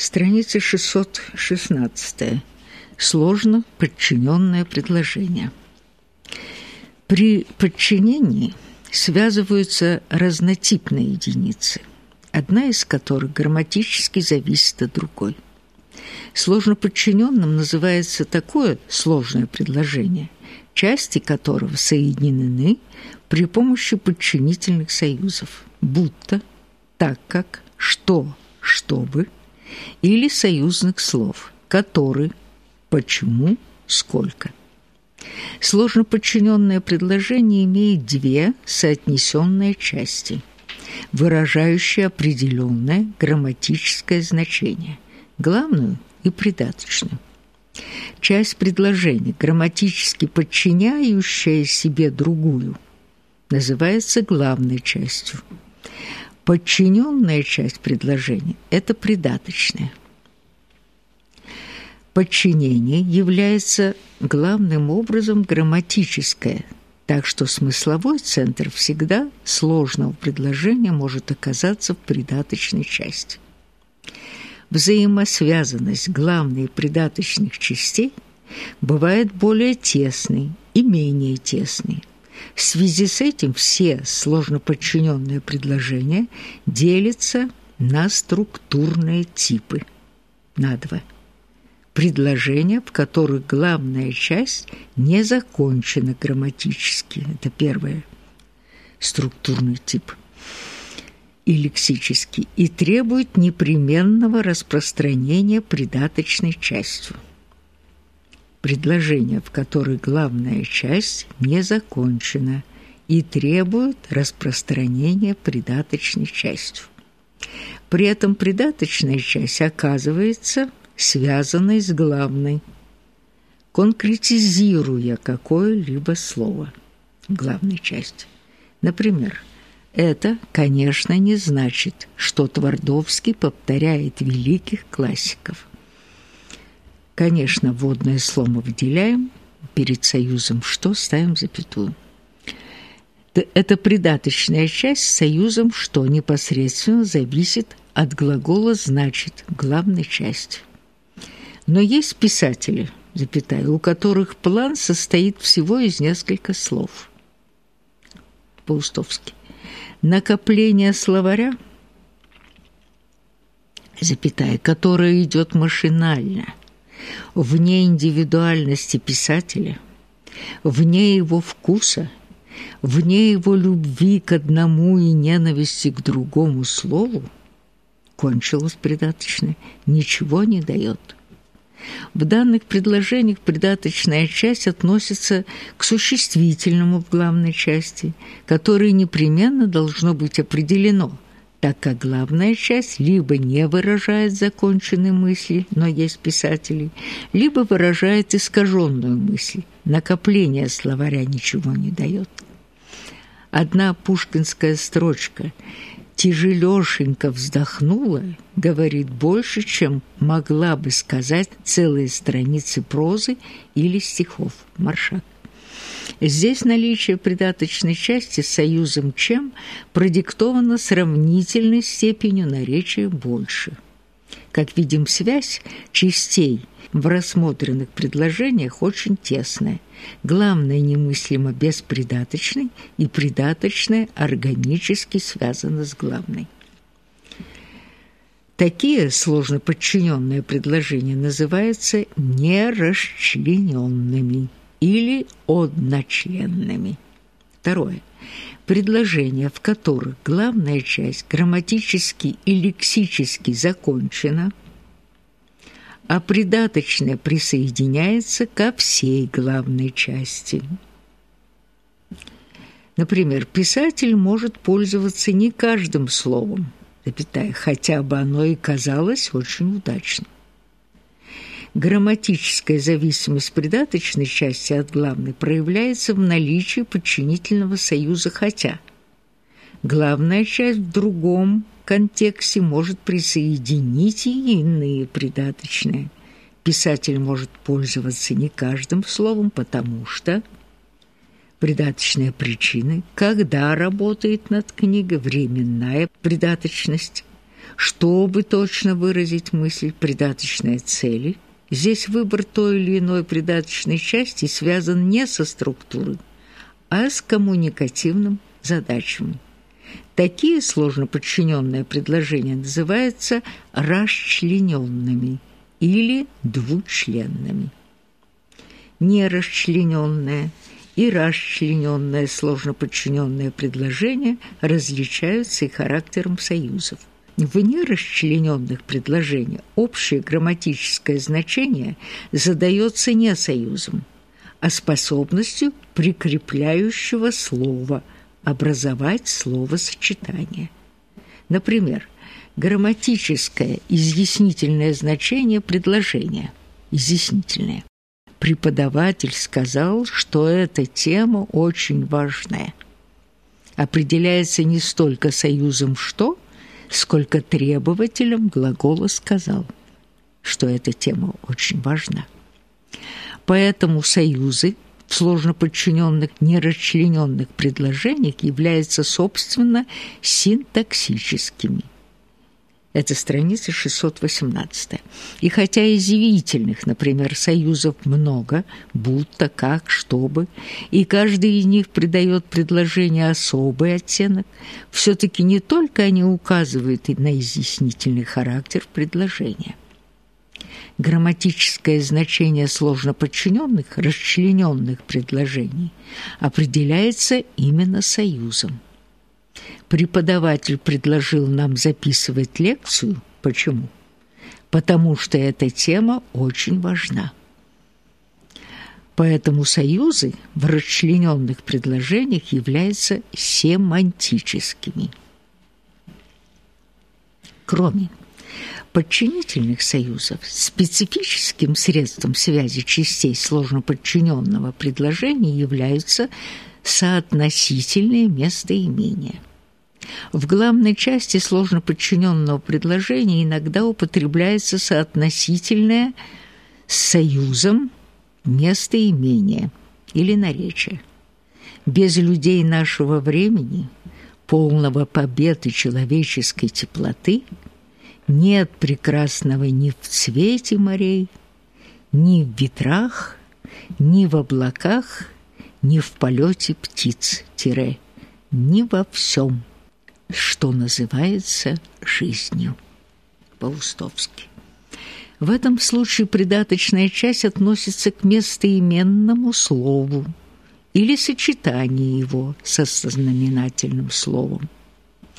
Страница 616. Сложно подчиненное предложение. При подчинении связываются разнотипные единицы, одна из которых грамматически зависит от другой. Сложно подчиненным называется такое сложное предложение, части которого соединены при помощи подчинительных союзов, будто, так как, что, чтобы, или союзных слов, который, почему, сколько. Сложно подчиненное предложение имеет две соотнесенные части, выражающие определенное грамматическое значение, главную и придаточную. Часть предложения, грамматически подчиняющая себе другую, называется главной частью. Подчиненная часть предложения – это придаточная. Подчинение является главным образом грамматическое, так что смысловой центр всегда сложного предложения может оказаться в придаточной части. Взаимосвязанность главной и придаточных частей бывает более тесной и менее тесной. В связи с этим все сложно подчиненные предложения делятся на структурные типы. На два – предложения, в которых главная часть не закончена грамматически. Это первое. Структурный тип. И лексический. И требует непременного распространения придаточной частью. Предложения, в которых главная часть не закончена и требует распространения придаточной частью. При этом придаточная часть оказывается связанной с главной, конкретизируя какое-либо слово главной части. Например, это, конечно, не значит, что Твардовский повторяет великих классиков. Конечно, вводное слово выделяем, перед союзом «что» ставим запятую. Это придаточная часть союзом «что» непосредственно зависит от глагола «значит» главной части. Но есть писатели, запятая, у которых план состоит всего из нескольких слов. Паустовский. Накопление словаря, запятая, которое идет машинально, вне индивидуальности писателя, вне его вкуса, вне его любви к одному и ненависти к другому слову, кончилось придаточное, ничего не дает – в данных предложениях придаточная часть относится к существительному в главной части, которое непременно должно быть определено, так как главная часть либо не выражает законченные мысли, но есть писатели, либо выражает искаженную мысль. Накопление словаря ничего не дает. Одна пушкинская строчка – тяжелёшенько вздохнула, говорит больше, чем могла бы сказать целые страницы прозы или стихов. Маршак. Здесь наличие придаточной части союзом «чем» продиктовано сравнительной степенью наречия «больше». Как видим, связь частей в рассмотренных предложениях очень тесная. Главное немыслимо беспридаточной, и придаточное органически связано с главной. Такие сложно подчиненные предложения называются нерасчлененными или одночленными. Второе. Предложения, в которых главная часть грамматически и лексически закончена – а придаточное присоединяется ко всей главной части. Например, писатель может пользоваться не каждым словом, запятая, хотя бы оно и казалось очень удачным. Грамматическая зависимость придаточной части от главной проявляется в наличии подчинительного союза «хотя». Главная часть в другом контексте может присоединить и иные придаточные. Писатель может пользоваться не каждым словом, потому что придаточные причины, когда работает над книгой временная придаточность, Чтобы точно выразить мысль придаточной цели, здесь выбор той или иной придаточной части связан не со структурой, а с коммуникативным задачами. Такие сложно подчиненные предложения называются расчлененными или двучленными. Нерасчлененное и расчлененное сложно подчиненное предложения различаются и характером союзов. В нерасчлененных предложениях общее грамматическое значение задается не союзом, а способностью прикрепляющего слова образовать словосочетание. Например, грамматическое изъяснительное значение предложения изъяснительное. Преподаватель сказал, что эта тема очень важная. Определяется не столько союзом «что», сколько требователем глагола «сказал», что эта тема очень важна. Поэтому союзы в сложно подчиненных нерасчлененных предложениях являются, собственно, синтаксическими. Это страница 618. И хотя изъявительных, например, союзов много, будто, как, чтобы, и каждый из них придает предложению особый оттенок, все-таки не только они указывают и на изъяснительный характер предложения. Грамматическое значение сложно подчиненных, расчлененных предложений определяется именно союзом. Преподаватель предложил нам записывать лекцию. Почему? Потому что эта тема очень важна. Поэтому союзы в расчлененных предложениях являются семантическими. Кроме подчинительных союзов, специфическим средством связи частей сложно подчиненного предложения являются соотносительные местоимения – в главной части сложно подчиненного предложения иногда употребляется соотносительное с союзом местоимение или наречие. Без людей нашего времени, полного победы человеческой теплоты, нет прекрасного ни в цвете морей, ни в ветрах, ни в облаках, ни в полете птиц, тире, ни во всем что называется жизнью. Паустовский. В этом случае придаточная часть относится к местоименному слову или сочетанию его со знаменательным словом.